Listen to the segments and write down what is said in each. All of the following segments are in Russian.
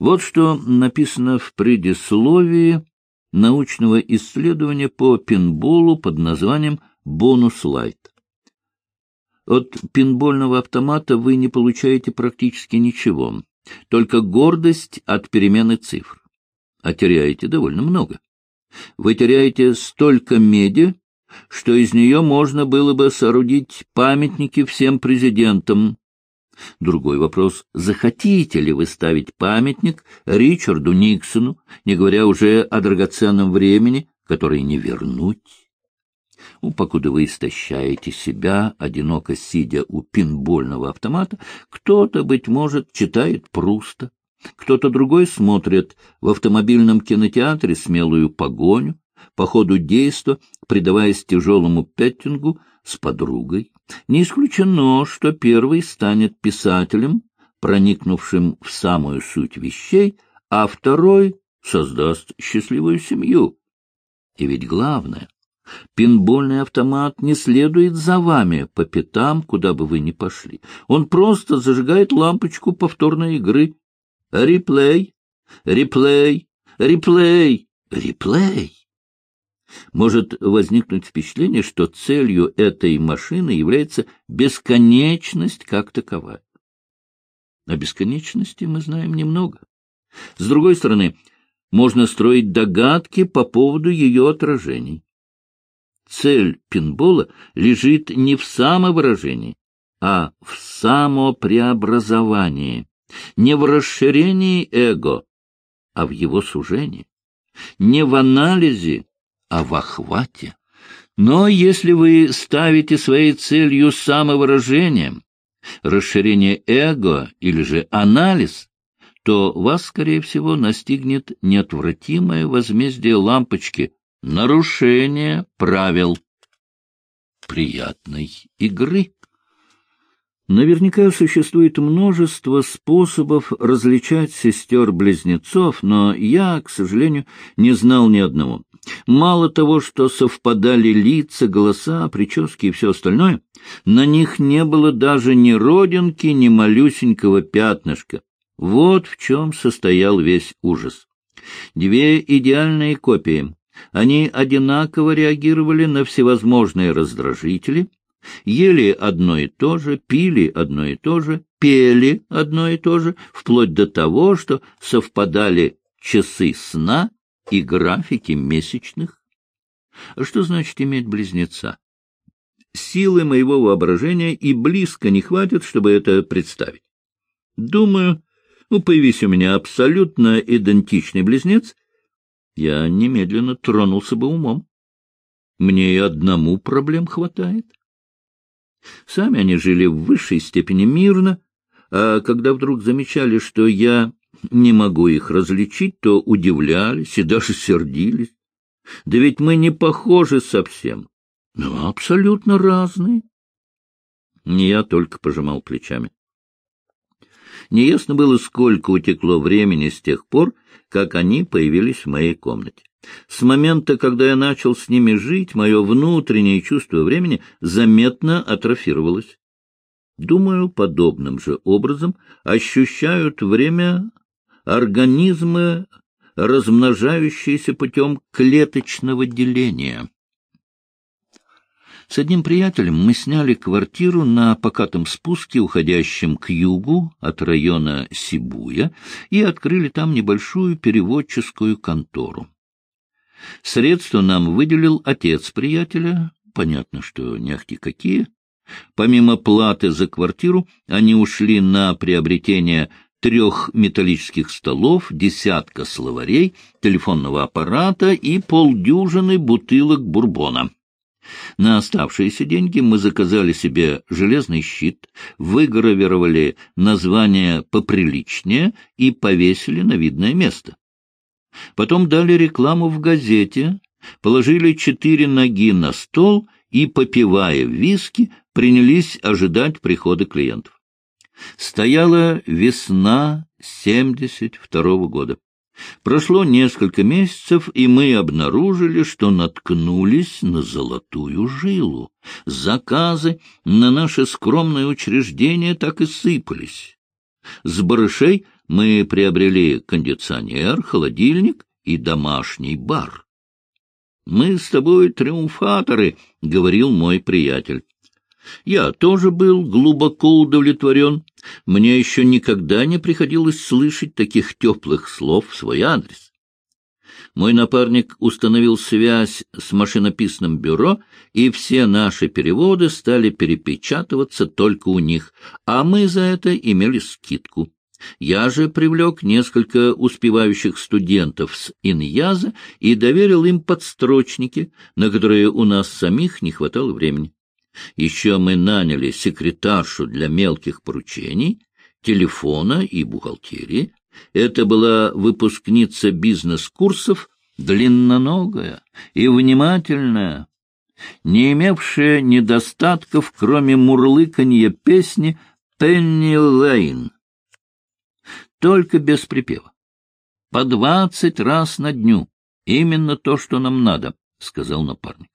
Вот что написано в предисловии научного исследования по пинболу под названием «Бонус Лайт». От пинбольного автомата вы не получаете практически ничего, только гордость от перемены цифр, а теряете довольно много. Вы теряете столько меди, что из нее можно было бы соорудить памятники всем президентам. Другой вопрос — захотите ли вы ставить памятник Ричарду Никсону, не говоря уже о драгоценном времени, которое не вернуть? Ну, покуда вы истощаете себя, одиноко сидя у пинбольного автомата, кто-то, быть может, читает Пруста, кто-то другой смотрит в автомобильном кинотеатре смелую погоню, по ходу действа, предаваясь тяжелому петтингу с подругой. Не исключено, что первый станет писателем, проникнувшим в самую суть вещей, а второй создаст счастливую семью. И ведь главное, пинбольный автомат не следует за вами по пятам, куда бы вы ни пошли. Он просто зажигает лампочку повторной игры. Реплей, реплей, реплей, реплей может возникнуть впечатление, что целью этой машины является бесконечность как таковая. О бесконечности мы знаем немного. С другой стороны, можно строить догадки по поводу ее отражений. Цель пинбола лежит не в самовыражении, а в самопреобразовании, не в расширении эго, а в его сужении, не в анализе, а в охвате. Но если вы ставите своей целью самовыражение, расширение эго или же анализ, то вас, скорее всего, настигнет неотвратимое возмездие лампочки — нарушение правил приятной игры. Наверняка существует множество способов различать сестер-близнецов, но я, к сожалению, не знал ни одного. Мало того, что совпадали лица, голоса, прически и все остальное, на них не было даже ни родинки, ни малюсенького пятнышка. Вот в чем состоял весь ужас. Две идеальные копии. Они одинаково реагировали на всевозможные раздражители, ели одно и то же, пили одно и то же, пели одно и то же, вплоть до того, что совпадали часы сна и графики месячных. Что значит иметь близнеца? Силы моего воображения и близко не хватит, чтобы это представить. Думаю, ну, появись у меня абсолютно идентичный близнец, я немедленно тронулся бы умом. Мне и одному проблем хватает. Сами они жили в высшей степени мирно, а когда вдруг замечали, что я не могу их различить, то удивлялись и даже сердились. Да ведь мы не похожи совсем, но абсолютно разные. Не я только пожимал плечами. Неясно было, сколько утекло времени с тех пор, как они появились в моей комнате. С момента, когда я начал с ними жить, мое внутреннее чувство времени заметно атрофировалось. Думаю, подобным же образом ощущают время организмы, размножающиеся путем клеточного деления. С одним приятелем мы сняли квартиру на покатом спуске, уходящем к югу от района Сибуя, и открыли там небольшую переводческую контору. Средства нам выделил отец приятеля, понятно, что не ахти какие. Помимо платы за квартиру, они ушли на приобретение трех металлических столов, десятка словарей, телефонного аппарата и полдюжины бутылок бурбона. На оставшиеся деньги мы заказали себе железный щит, выгравировали название поприличнее и повесили на видное место. Потом дали рекламу в газете, положили четыре ноги на стол и, попивая виски, принялись ожидать прихода клиентов. Стояла весна 72-го года. Прошло несколько месяцев, и мы обнаружили, что наткнулись на золотую жилу. Заказы на наше скромное учреждение так и сыпались. С барышей Мы приобрели кондиционер, холодильник и домашний бар. «Мы с тобой триумфаторы», — говорил мой приятель. Я тоже был глубоко удовлетворен. Мне еще никогда не приходилось слышать таких теплых слов в свой адрес. Мой напарник установил связь с машинописным бюро, и все наши переводы стали перепечатываться только у них, а мы за это имели скидку. Я же привлек несколько успевающих студентов с Иньяза и доверил им подстрочники, на которые у нас самих не хватало времени. Еще мы наняли секретаршу для мелких поручений, телефона и бухгалтерии. Это была выпускница бизнес-курсов, длинноногая и внимательная, не имевшая недостатков, кроме мурлыканья песни «Пенни Лейн». Только без припева. По двадцать раз на дню. Именно то, что нам надо, — сказал напарник.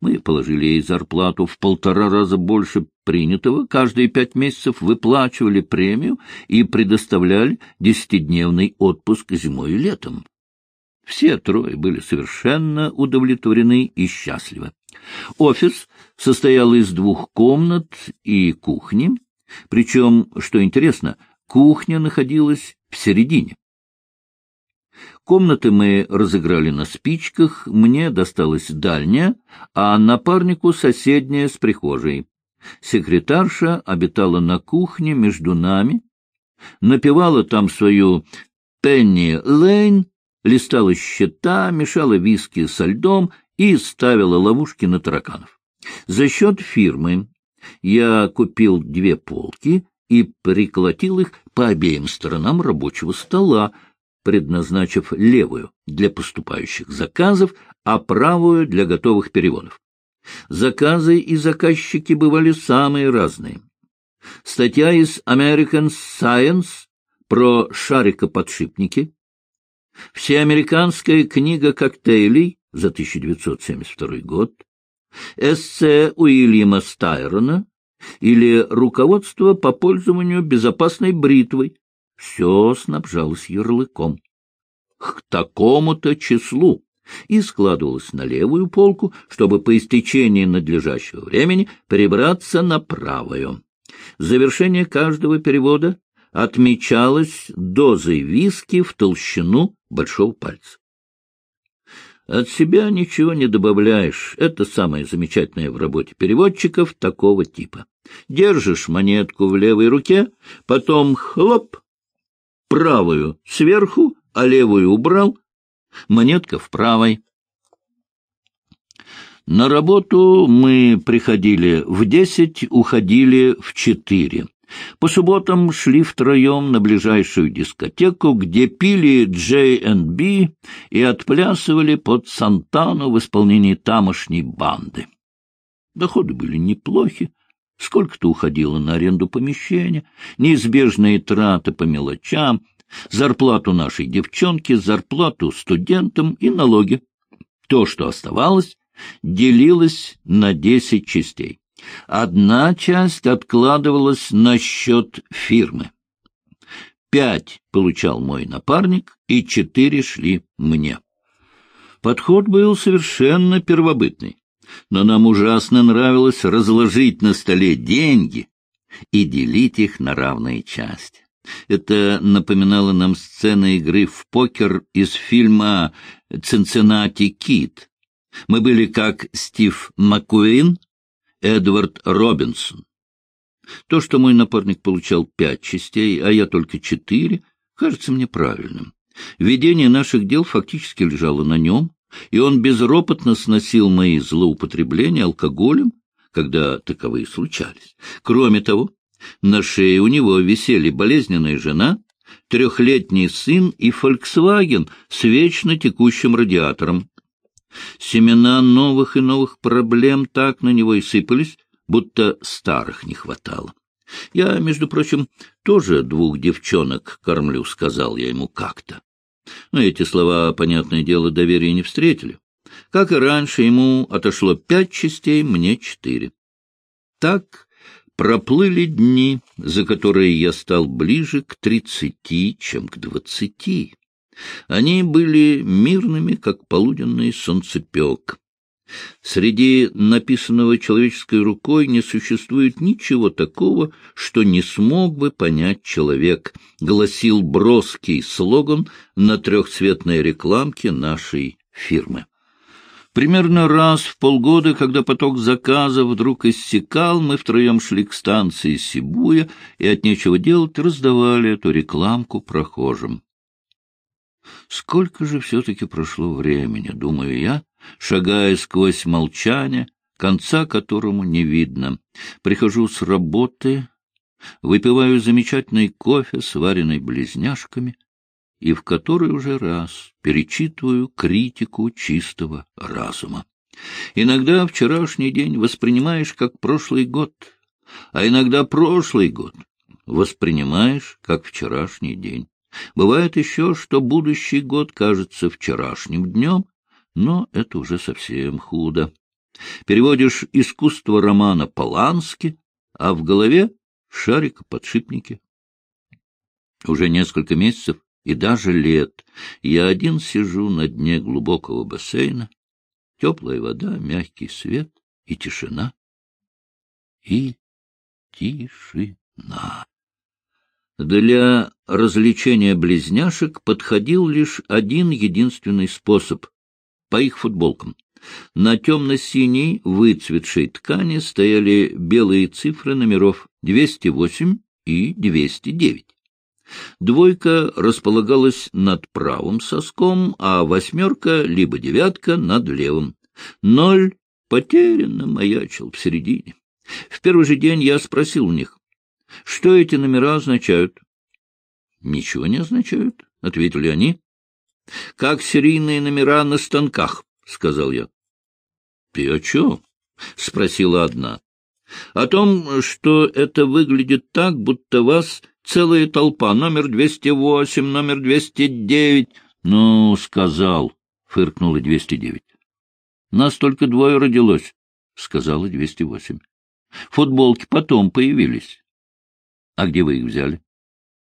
Мы положили ей зарплату в полтора раза больше принятого, каждые пять месяцев выплачивали премию и предоставляли десятидневный отпуск зимой и летом. Все трое были совершенно удовлетворены и счастливы. Офис состоял из двух комнат и кухни, причем, что интересно, кухня находилась в середине. Комнаты мы разыграли на спичках, мне досталась дальняя, а напарнику соседняя с прихожей. Секретарша обитала на кухне между нами, напевала там свою «Пенни Лейн», листала счета, мешала виски со льдом и ставила ловушки на тараканов. За счет фирмы я купил две полки и приколотил их по обеим сторонам рабочего стола, предназначив левую для поступающих заказов, а правую для готовых переводов. Заказы и заказчики бывали самые разные. Статья из American Science про шарикоподшипники, всеамериканская книга коктейлей за 1972 год, эссе Уильяма Стайрона или руководство по пользованию безопасной бритвой все снабжалось ярлыком. К такому-то числу и складывалось на левую полку, чтобы по истечении надлежащего времени перебраться на правую. Завершение каждого перевода отмечалось дозой виски в толщину большого пальца. От себя ничего не добавляешь. Это самое замечательное в работе переводчиков такого типа. Держишь монетку в левой руке, потом хлоп, правую сверху, а левую убрал, монетка в правой. На работу мы приходили в десять, уходили в четыре. По субботам шли втроем на ближайшую дискотеку, где пили J&B и отплясывали под Сантану в исполнении тамошней банды. Доходы были неплохи, Сколько-то уходило на аренду помещения, неизбежные траты по мелочам, зарплату нашей девчонки, зарплату студентам и налоги. То, что оставалось, делилось на десять частей. Одна часть откладывалась на счет фирмы. Пять получал мой напарник, и четыре шли мне. Подход был совершенно первобытный но нам ужасно нравилось разложить на столе деньги и делить их на равные части. Это напоминало нам сцены игры в покер из фильма «Цинциннати Кит». Мы были как Стив Маккуин, Эдвард Робинсон. То, что мой напарник получал пять частей, а я только четыре, кажется мне правильным. Ведение наших дел фактически лежало на нем, и он безропотно сносил мои злоупотребления алкоголем, когда таковые случались. Кроме того, на шее у него висели болезненная жена, трехлетний сын и «Фольксваген» с вечно текущим радиатором. Семена новых и новых проблем так на него и сыпались, будто старых не хватало. Я, между прочим, тоже двух девчонок кормлю, сказал я ему как-то. Но эти слова, понятное дело, доверия не встретили. Как и раньше, ему отошло пять частей, мне четыре. Так Проплыли дни, за которые я стал ближе к тридцати, чем к двадцати. Они были мирными, как полуденный солнцепек. Среди написанного человеческой рукой не существует ничего такого, что не смог бы понять человек, гласил броский слоган на трехцветной рекламке нашей фирмы. Примерно раз в полгода, когда поток заказов вдруг иссякал, мы втроем шли к станции Сибуя и от нечего делать раздавали эту рекламку прохожим. Сколько же все-таки прошло времени, думаю я, шагая сквозь молчание, конца которому не видно. Прихожу с работы, выпиваю замечательный кофе, сваренный близняшками, и в который уже раз перечитываю критику чистого разума. Иногда вчерашний день воспринимаешь как прошлый год, а иногда прошлый год воспринимаешь как вчерашний день. Бывает еще, что будущий год кажется вчерашним днем, но это уже совсем худо. Переводишь искусство романа Полански, а в голове шарик-подшипники. Уже несколько месяцев и даже лет я один сижу на дне глубокого бассейна, теплая вода, мягкий свет и тишина. И тишина. Для развлечения близняшек подходил лишь один единственный способ — по их футболкам. На темно-синей выцветшей ткани стояли белые цифры номеров 208 и 209. Двойка располагалась над правым соском, а восьмерка либо девятка над левым. Ноль потерянно маячил в середине. В первый же день я спросил у них, что эти номера означают? — Ничего не означают, — ответили они. — Как серийные номера на станках, — сказал я. — Ты о чем? — спросила одна. — О том, что это выглядит так, будто вас целая толпа. Номер 208, номер 209. — Ну, сказал, — фыркнула 209. — Нас только двое родилось, — сказала 208. Футболки потом появились. А где вы их взяли?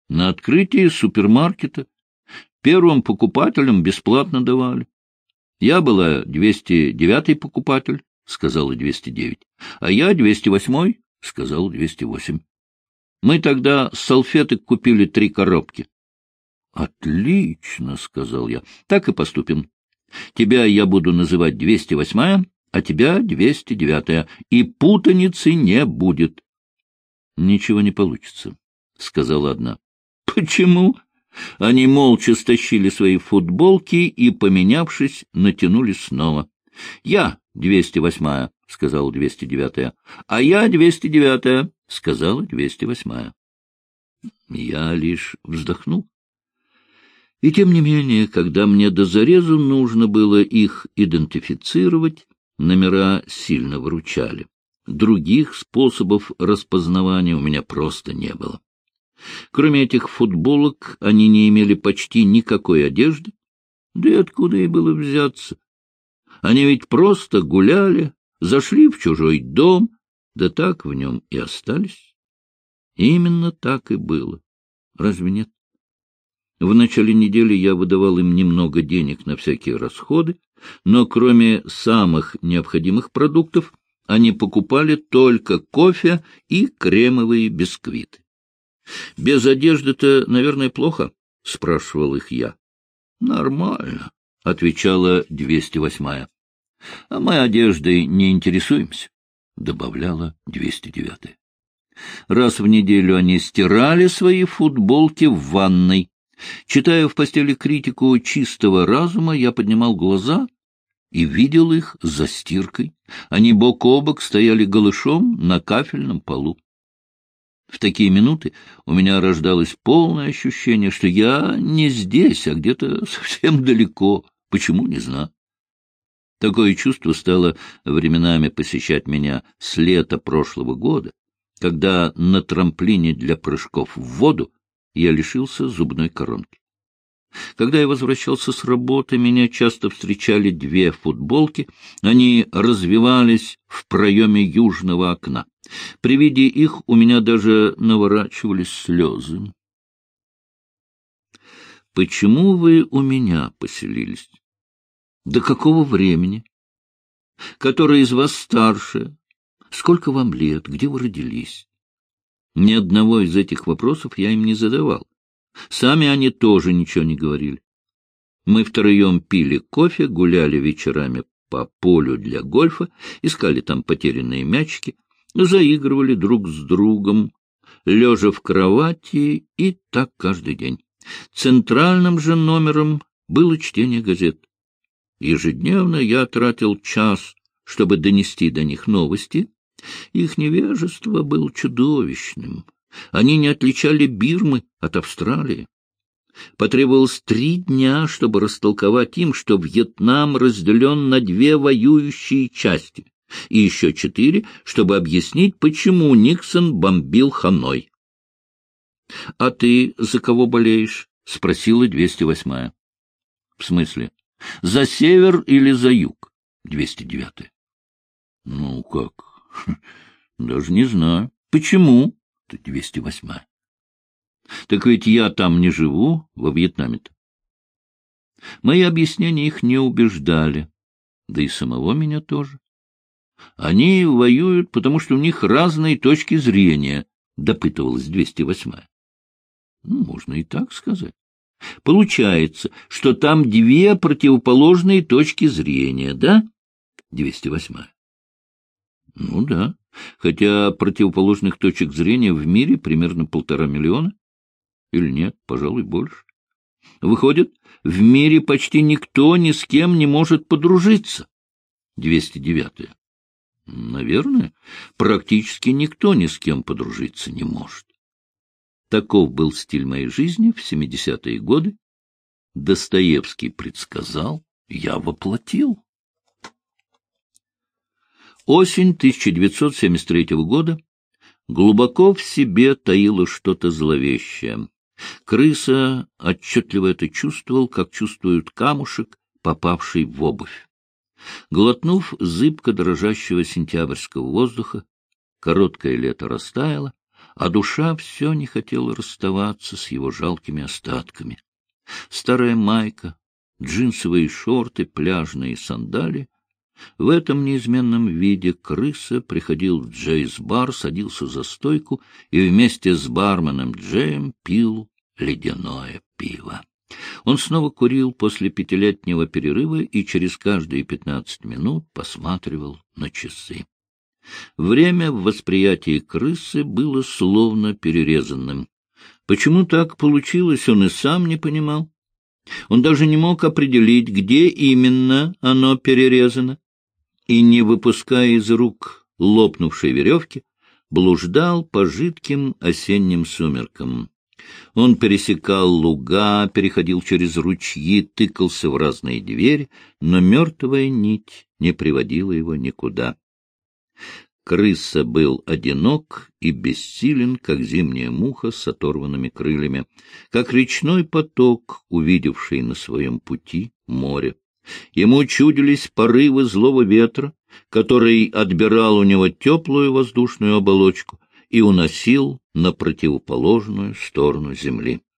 На открытии супермаркета. Первым покупателям бесплатно давали. Я была 209-й покупатель, сказала 209. А я 208-й, сказал 208. Мы тогда с салфеток купили три коробки. Отлично, сказал я. Так и поступим. Тебя я буду называть 208-я, а тебя 209-я, и путаницы не будет. — Ничего не получится, — сказала одна. — Почему? Они молча стащили свои футболки и, поменявшись, натянули снова. — Я 208-я, — сказала 209-я. — А я 209-я, — сказала 208-я. Я лишь вздохнул. И тем не менее, когда мне до зарезу нужно было их идентифицировать, номера сильно выручали. Других способов распознавания у меня просто не было. Кроме этих футболок, они не имели почти никакой одежды. Да и откуда и было взяться? Они ведь просто гуляли, зашли в чужой дом, да так в нем и остались. Именно так и было. Разве нет? В начале недели я выдавал им немного денег на всякие расходы, но кроме самых необходимых продуктов они покупали только кофе и кремовые бисквиты. — Без одежды-то, наверное, плохо? — спрашивал их я. — Нормально, — отвечала 208-я. — А мы одеждой не интересуемся, — добавляла 209-я. Раз в неделю они стирали свои футболки в ванной. Читая в постели критику чистого разума, я поднимал глаза и видел их за стиркой. Они бок о бок стояли голышом на кафельном полу. В такие минуты у меня рождалось полное ощущение, что я не здесь, а где-то совсем далеко. Почему, не знаю. Такое чувство стало временами посещать меня с лета прошлого года, когда на трамплине для прыжков в воду я лишился зубной коронки. Когда я возвращался с работы, меня часто встречали две футболки. Они развивались в проеме южного окна. При виде их у меня даже наворачивались слезы. «Почему вы у меня поселились? До какого времени? Который из вас старше? Сколько вам лет? Где вы родились?» Ни одного из этих вопросов я им не задавал. Сами они тоже ничего не говорили. Мы втроем пили кофе, гуляли вечерами по полю для гольфа, искали там потерянные мячики, заигрывали друг с другом, лежа в кровати, и так каждый день. Центральным же номером было чтение газет. Ежедневно я тратил час, чтобы донести до них новости. Их невежество было чудовищным. Они не отличали Бирмы от Австралии. Потребовалось три дня, чтобы растолковать им, что Вьетнам разделен на две воюющие части, и еще четыре, чтобы объяснить, почему Никсон бомбил Ханой. — А ты за кого болеешь? — спросила 208-я. — В смысле? За север или за юг? 209-я. — Ну, как? Даже не знаю. Почему? 208. Так ведь я там не живу, во Вьетнаме-то. Мои объяснения их не убеждали, да и самого меня тоже. Они воюют, потому что у них разные точки зрения, допытывалась 208. Ну, можно и так сказать. Получается, что там две противоположные точки зрения, да? 208. Ну да хотя противоположных точек зрения в мире примерно полтора миллиона. Или нет, пожалуй, больше. Выходит, в мире почти никто ни с кем не может подружиться. 209. Наверное, практически никто ни с кем подружиться не может. Таков был стиль моей жизни в 70-е годы. Достоевский предсказал, я воплотил. Осень 1973 года глубоко в себе таила что-то зловещее. Крыса отчетливо это чувствовал, как чувствует камушек, попавший в обувь. Глотнув зыбко дрожащего сентябрьского воздуха, короткое лето растаяло, а душа все не хотела расставаться с его жалкими остатками. Старая майка, джинсовые шорты, пляжные сандалии в этом неизменном виде крыса приходил в Джейс-бар, садился за стойку и вместе с барменом Джеем пил ледяное пиво. Он снова курил после пятилетнего перерыва и через каждые пятнадцать минут посматривал на часы. Время в восприятии крысы было словно перерезанным. Почему так получилось, он и сам не понимал. Он даже не мог определить, где именно оно перерезано и, не выпуская из рук лопнувшей веревки, блуждал по жидким осенним сумеркам. Он пересекал луга, переходил через ручьи, тыкался в разные двери, но мертвая нить не приводила его никуда. Крыса был одинок и бессилен, как зимняя муха с оторванными крыльями, как речной поток, увидевший на своем пути море. Ему чудились порывы злого ветра, который отбирал у него теплую воздушную оболочку и уносил на противоположную сторону земли.